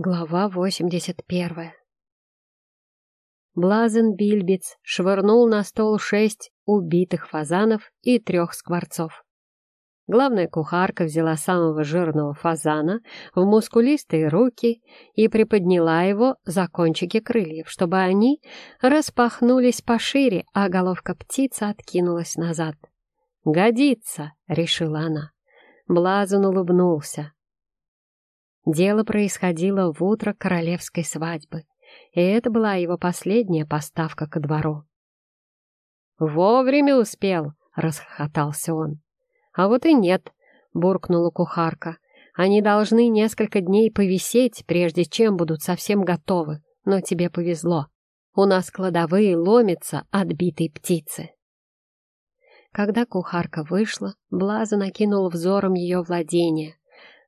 Глава 81 Блазен Бильбиц швырнул на стол шесть убитых фазанов и трех скворцов. Главная кухарка взяла самого жирного фазана в мускулистые руки и приподняла его за кончики крыльев, чтобы они распахнулись пошире, а головка птицы откинулась назад. «Годится!» — решила она. Блазен улыбнулся. Дело происходило в утро королевской свадьбы, и это была его последняя поставка ко двору. «Вовремя успел!» — расхохотался он. «А вот и нет!» — буркнула кухарка. «Они должны несколько дней повисеть, прежде чем будут совсем готовы, но тебе повезло. У нас кладовые ломятся от битой птицы». Когда кухарка вышла, Блаза накинул взором ее владение,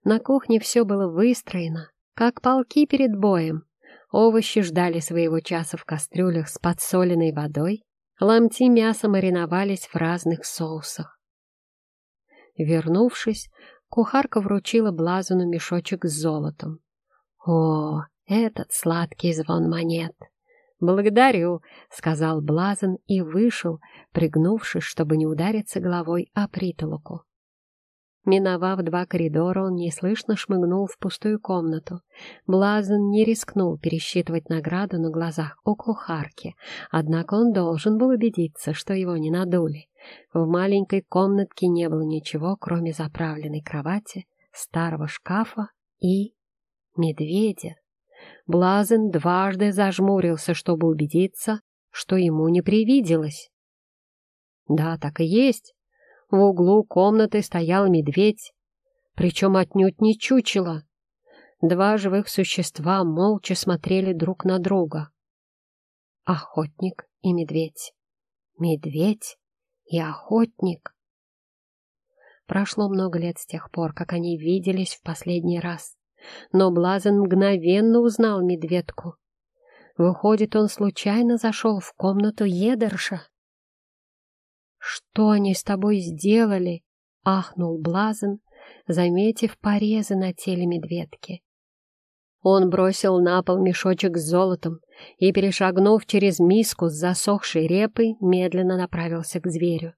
на кухне все было выстроено, как полки перед боем. Овощи ждали своего часа в кастрюлях с подсоленной водой, ломти мяса мариновались в разных соусах. Вернувшись, кухарка вручила Блазуну мешочек с золотом. «О, этот сладкий звон монет!» «Благодарю», — сказал Блазен и вышел, пригнувшись, чтобы не удариться головой о притолоку. Миновав два коридора, он неслышно шмыгнул в пустую комнату. Блазен не рискнул пересчитывать награду на глазах у кухарки, однако он должен был убедиться, что его не надули. В маленькой комнатке не было ничего, кроме заправленной кровати, старого шкафа и медведя. Блазен дважды зажмурился, чтобы убедиться, что ему не привиделось. Да, так и есть. В углу комнаты стоял медведь, причем отнюдь не чучело. Два живых существа молча смотрели друг на друга. Охотник и медведь. Медведь и охотник. Прошло много лет с тех пор, как они виделись в последний раз. Но Блазен мгновенно узнал медведку. Выходит, он случайно зашел в комнату Едерша. «Что они с тобой сделали?» — ахнул Блазен, заметив порезы на теле медведки. Он бросил на пол мешочек с золотом и, перешагнув через миску с засохшей репой, медленно направился к зверю.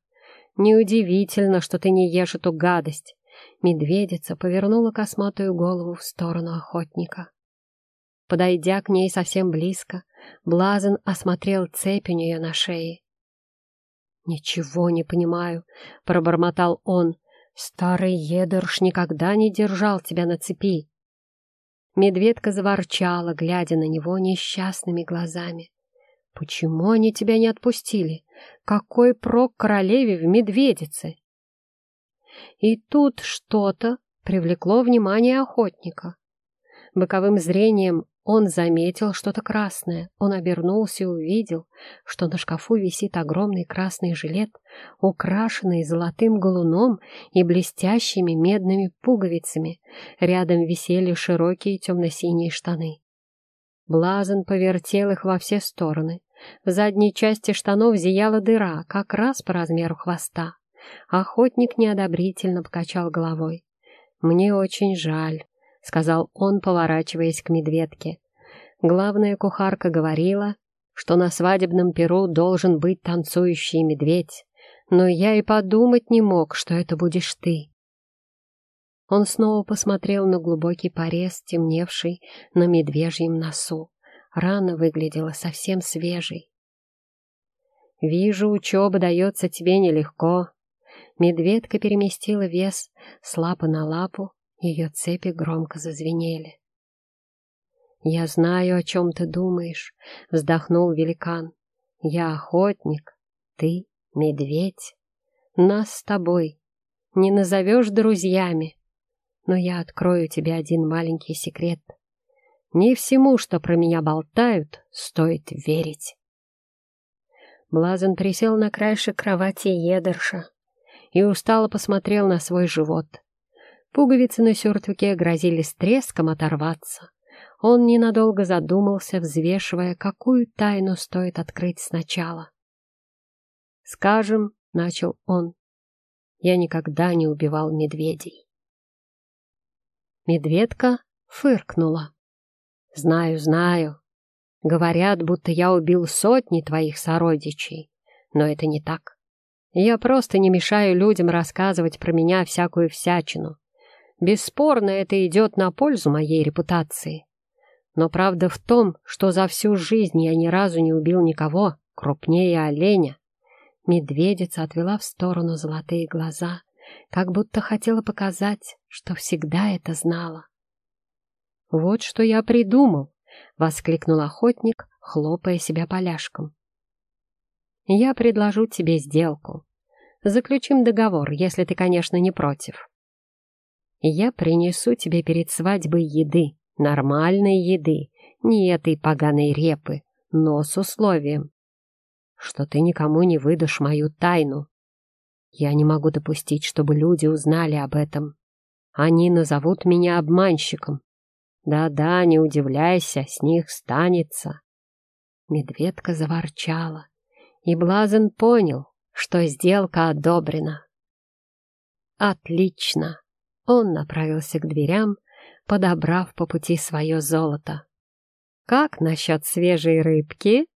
«Неудивительно, что ты не ешь эту гадость!» Медведица повернула косматую голову в сторону охотника. Подойдя к ней совсем близко, Блазен осмотрел цепь у нее на шее. «Ничего не понимаю», — пробормотал он. «Старый едерш никогда не держал тебя на цепи». Медведка заворчала, глядя на него несчастными глазами. «Почему они тебя не отпустили? Какой прок королеве в медведице?» И тут что-то привлекло внимание охотника. Боковым зрением он заметил что-то красное. Он обернулся и увидел, что на шкафу висит огромный красный жилет, украшенный золотым галуном и блестящими медными пуговицами. Рядом висели широкие темно-синие штаны. Блазен повертел их во все стороны. В задней части штанов зияла дыра, как раз по размеру хвоста. Охотник неодобрительно покачал головой. «Мне очень жаль. — сказал он, поворачиваясь к медведке. Главная кухарка говорила, что на свадебном перу должен быть танцующий медведь, но я и подумать не мог, что это будешь ты. Он снова посмотрел на глубокий порез, темневший на медвежьем носу. Рана выглядела совсем свежей. «Вижу, учеба дается тебе нелегко». Медведка переместила вес с лапы на лапу, ее цепи громко зазвенели. «Я знаю, о чем ты думаешь», — вздохнул великан. «Я охотник, ты — медведь. Нас с тобой не назовешь друзьями, но я открою тебе один маленький секрет. Не всему, что про меня болтают, стоит верить». Блазен присел на краешек кровати Едерша и устало посмотрел на свой живот. Пуговицы на сюртуке грозили с треском оторваться. Он ненадолго задумался, взвешивая, какую тайну стоит открыть сначала. «Скажем», — начал он, — «я никогда не убивал медведей». Медведка фыркнула. Знаю, знаю. Говорят, будто я убил сотни твоих сородичей, но это не так. Я просто не мешаю людям рассказывать про меня всякую всячину. Бесспорно, это идет на пользу моей репутации. Но правда в том, что за всю жизнь я ни разу не убил никого крупнее оленя. Медведица отвела в сторону золотые глаза, как будто хотела показать, что всегда это знала. «Вот что я придумал!» — воскликнул охотник, хлопая себя поляшком. «Я предложу тебе сделку. Заключим договор, если ты, конечно, не против. Я принесу тебе перед свадьбой еды, нормальной еды, не этой поганой репы, но с условием, что ты никому не выдашь мою тайну. Я не могу допустить, чтобы люди узнали об этом. Они назовут меня обманщиком. Да-да, не удивляйся, с них станется. Медведка заворчала, и Блазен понял, что сделка одобрена. Отлично! Он направился к дверям, подобрав по пути свое золото. «Как насчет свежей рыбки?»